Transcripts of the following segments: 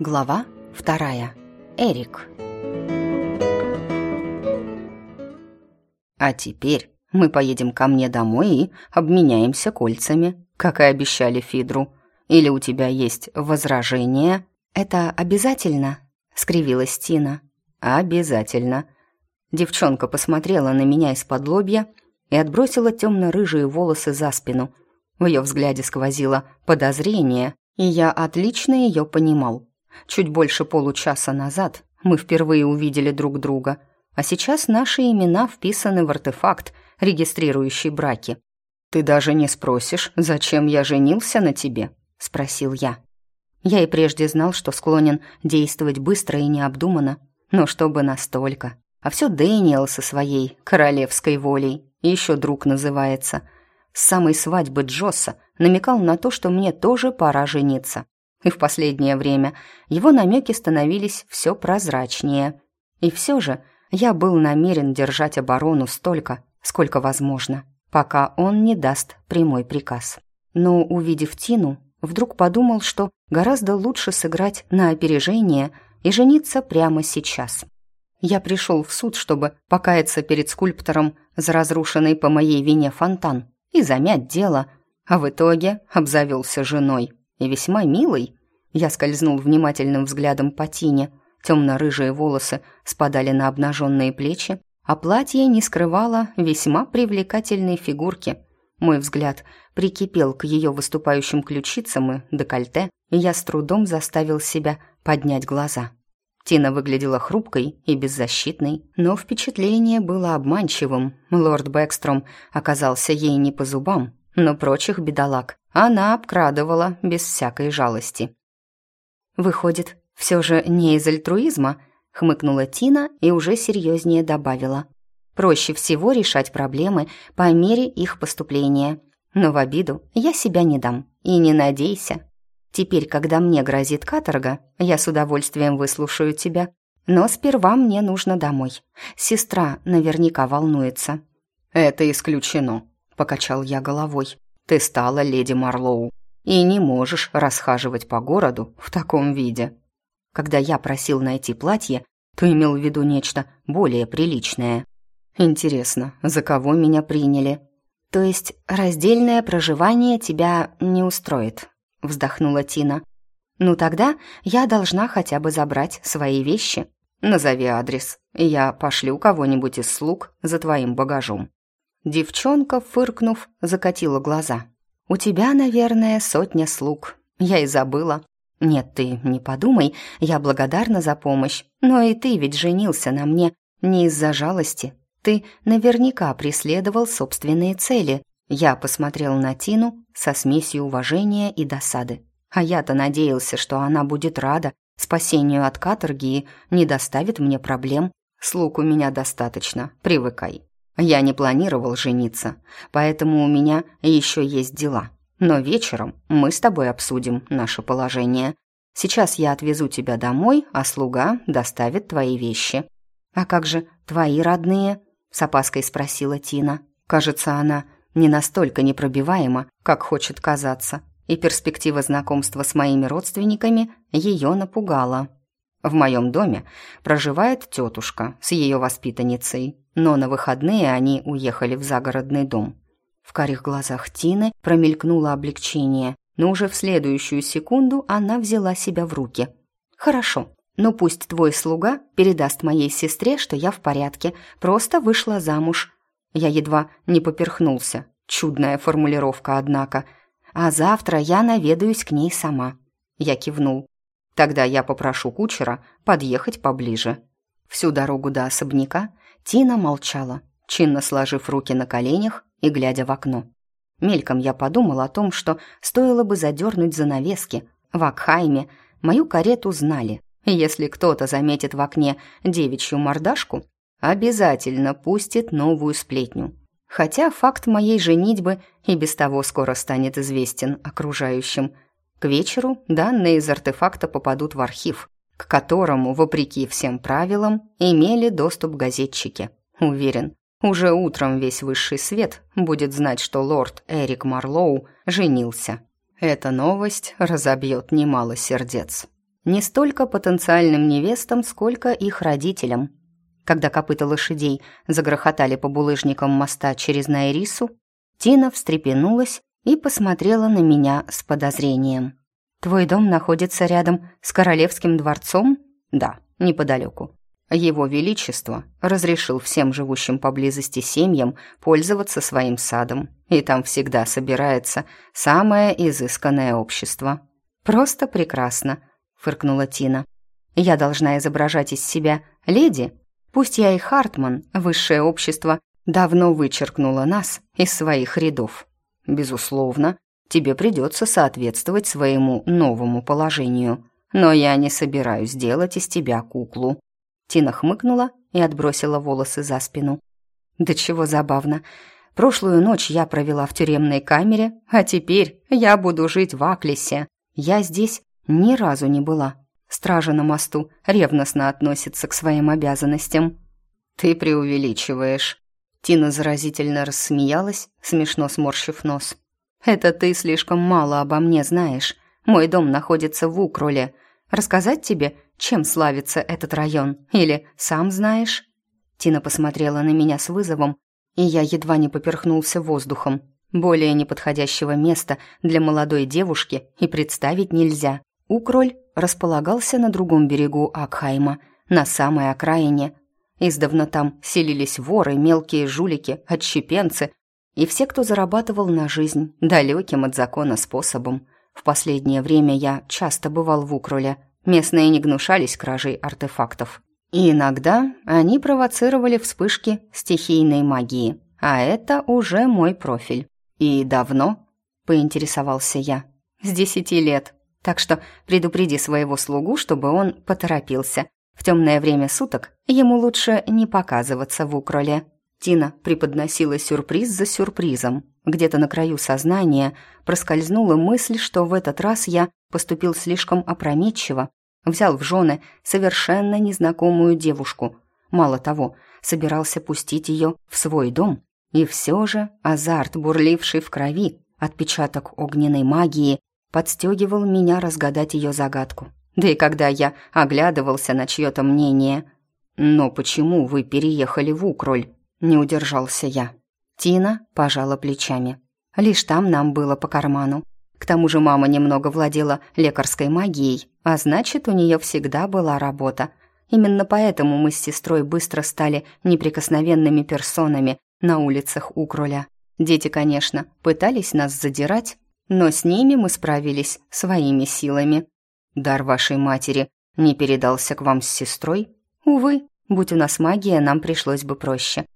Глава вторая. Эрик. А теперь мы поедем ко мне домой и обменяемся кольцами, как и обещали Фидру. Или у тебя есть возражения? Это обязательно? скривилась Тина. Обязательно. Девчонка посмотрела на меня из-под лобья и отбросила темно-рыжие волосы за спину. В ее взгляде сквозило подозрение, и я отлично ее понимал. Чуть больше получаса назад мы впервые увидели друг друга, а сейчас наши имена вписаны в артефакт, регистрирующий браки. «Ты даже не спросишь, зачем я женился на тебе?» — спросил я. Я и прежде знал, что склонен действовать быстро и необдуманно, но чтобы настолько. А все Дэниел со своей королевской волей, еще друг называется. С самой свадьбы Джосса намекал на то, что мне тоже пора жениться и в последнее время его намеки становились все прозрачнее. И все же я был намерен держать оборону столько, сколько возможно, пока он не даст прямой приказ. Но, увидев Тину, вдруг подумал, что гораздо лучше сыграть на опережение и жениться прямо сейчас. Я пришел в суд, чтобы покаяться перед скульптором за разрушенный по моей вине фонтан и замять дело, а в итоге обзавелся женой и весьма милый. Я скользнул внимательным взглядом по Тине. Темно-рыжие волосы спадали на обнаженные плечи, а платье не скрывало весьма привлекательной фигурки. Мой взгляд прикипел к ее выступающим ключицам и декольте, и я с трудом заставил себя поднять глаза. Тина выглядела хрупкой и беззащитной, но впечатление было обманчивым. Лорд Бэкстром оказался ей не по зубам, но прочих бедолаг она обкрадывала без всякой жалости. «Выходит, все же не из альтруизма?» — хмыкнула Тина и уже серьезнее добавила. «Проще всего решать проблемы по мере их поступления. Но в обиду я себя не дам. И не надейся. Теперь, когда мне грозит каторга, я с удовольствием выслушаю тебя. Но сперва мне нужно домой. Сестра наверняка волнуется». «Это исключено», — покачал я головой. Ты стала леди Марлоу и не можешь расхаживать по городу в таком виде. Когда я просил найти платье, то имел в виду нечто более приличное. Интересно, за кого меня приняли? То есть раздельное проживание тебя не устроит, вздохнула Тина. Ну тогда я должна хотя бы забрать свои вещи. Назови адрес, я пошлю кого-нибудь из слуг за твоим багажом. Девчонка, фыркнув, закатила глаза. «У тебя, наверное, сотня слуг. Я и забыла. Нет, ты не подумай, я благодарна за помощь. Но и ты ведь женился на мне не из-за жалости. Ты наверняка преследовал собственные цели». Я посмотрел на Тину со смесью уважения и досады. А я-то надеялся, что она будет рада спасению от каторги и не доставит мне проблем. Слуг у меня достаточно, привыкай. Я не планировал жениться, поэтому у меня еще есть дела. Но вечером мы с тобой обсудим наше положение. Сейчас я отвезу тебя домой, а слуга доставит твои вещи». «А как же твои родные?» — с опаской спросила Тина. Кажется, она не настолько непробиваема, как хочет казаться, и перспектива знакомства с моими родственниками ее напугала. В моем доме проживает тетушка с ее воспитанницей, но на выходные они уехали в загородный дом. В карих глазах Тины промелькнуло облегчение, но уже в следующую секунду она взяла себя в руки. «Хорошо, но пусть твой слуга передаст моей сестре, что я в порядке, просто вышла замуж». Я едва не поперхнулся. Чудная формулировка, однако. «А завтра я наведаюсь к ней сама». Я кивнул. Тогда я попрошу кучера подъехать поближе. Всю дорогу до особняка Тина молчала, чинно сложив руки на коленях и глядя в окно. Мельком я подумал о том, что стоило бы задернуть занавески. В Акхайме мою карету знали. Если кто-то заметит в окне девичью мордашку, обязательно пустит новую сплетню. Хотя факт моей женитьбы и без того скоро станет известен окружающим – к вечеру данные из артефакта попадут в архив, к которому, вопреки всем правилам, имели доступ газетчики. Уверен, уже утром весь высший свет будет знать, что лорд Эрик Марлоу женился. Эта новость разобьет немало сердец. не столько потенциальным невестам, сколько их родителям. Когда копыта лошадей загрохотали по булыжникам моста через Найрису, Тина встрепенулась и посмотрела на меня с подозрением. «Твой дом находится рядом с королевским дворцом?» «Да, неподалеку. Его Величество разрешил всем живущим поблизости семьям пользоваться своим садом, и там всегда собирается самое изысканное общество. Просто прекрасно», — фыркнула Тина. «Я должна изображать из себя леди? Пусть я и Хартман, высшее общество, давно вычеркнуло нас из своих рядов. Безусловно, тебе придется соответствовать своему новому положению, но я не собираюсь делать из тебя куклу». Тина хмыкнула и отбросила волосы за спину. «Да чего забавно. Прошлую ночь я провела в тюремной камере, а теперь я буду жить в Аклисе. Я здесь ни разу не была. Стража на мосту ревностно относится к своим обязанностям». «Ты преувеличиваешь». Тина заразительно рассмеялась, смешно сморщив нос. «Это ты слишком мало обо мне знаешь. Мой дом находится в Укроле. Рассказать тебе, чем славится этот район? Или сам знаешь?» Тина посмотрела на меня с вызовом, и я едва не поперхнулся воздухом. Более неподходящего места для молодой девушки и представить нельзя. Укроль располагался на другом берегу Акхайма, на самой окраине. Издавна там селились воры, мелкие жулики, отщепенцы и все, кто зарабатывал на жизнь далеким от закона способом. В последнее время я часто бывал в Укроле, Местные не гнушались кражей артефактов. И иногда они провоцировали вспышки стихийной магии. А это уже мой профиль. И давно? Поинтересовался я. С десяти лет. Так что предупреди своего слугу, чтобы он поторопился. В темное время суток ему лучше не показываться в укроле. Тина преподносила сюрприз за сюрпризом. Где-то на краю сознания проскользнула мысль, что в этот раз я поступил слишком опрометчиво, взял в жены совершенно незнакомую девушку. Мало того, собирался пустить ее в свой дом. И все же азарт, бурливший в крови, отпечаток огненной магии, подстегивал меня разгадать ее загадку. Да и когда я оглядывался на чье-то мнение... «Но почему вы переехали в Укроль?» — не удержался я. Тина пожала плечами. «Лишь там нам было по карману. К тому же мама немного владела лекарской магией, а значит, у нее всегда была работа. Именно поэтому мы с сестрой быстро стали неприкосновенными персонами на улицах Укроля. Дети, конечно, пытались нас задирать, но с ними мы справились своими силами. Дар вашей матери не передался к вам с сестрой? Увы, будь у нас магия, нам пришлось бы проще.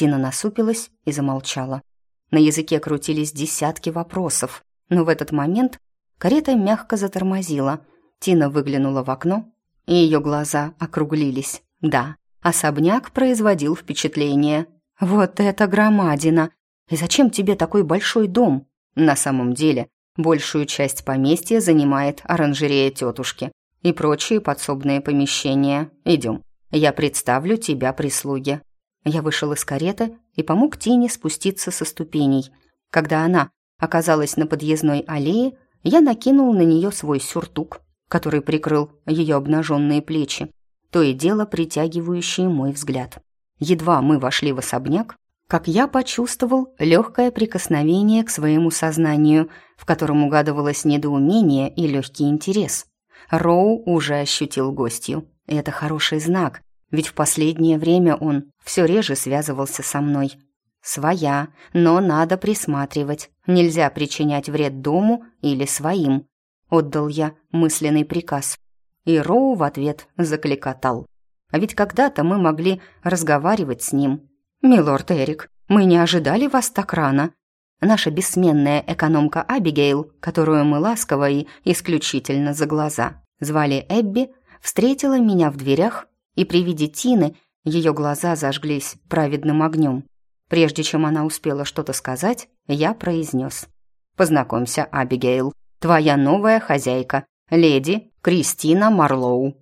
Тина насупилась и замолчала. На языке крутились десятки вопросов, но в этот момент карета мягко затормозила. Тина выглянула в окно, и ее глаза округлились. Да, особняк производил впечатление. «Вот это громадина! И зачем тебе такой большой дом?» На самом деле, большую часть поместья занимает оранжерея тетушки и прочие подсобные помещения. Идем, я представлю тебя прислуге. Я вышел из кареты и помог Тине спуститься со ступеней. Когда она оказалась на подъездной аллее, я накинул на нее свой сюртук, который прикрыл ее обнаженные плечи, то и дело притягивающие мой взгляд. Едва мы вошли в особняк, как я почувствовал легкое прикосновение к своему сознанию, в котором угадывалось недоумение и легкий интерес. Роу уже ощутил гостью. Это хороший знак, ведь в последнее время он все реже связывался со мной, Своя, но надо присматривать. Нельзя причинять вред дому или своим. Отдал я мысленный приказ. И Роу в ответ закликотал. А ведь когда-то мы могли разговаривать с ним. «Милорд Эрик, мы не ожидали вас так рано». Наша бессменная экономка Абигейл, которую мы ласково и исключительно за глаза звали Эбби, встретила меня в дверях, и при виде Тины ее глаза зажглись праведным огнем. Прежде чем она успела что-то сказать, я произнес. «Познакомься, Абигейл, твоя новая хозяйка, леди Кристина Марлоу».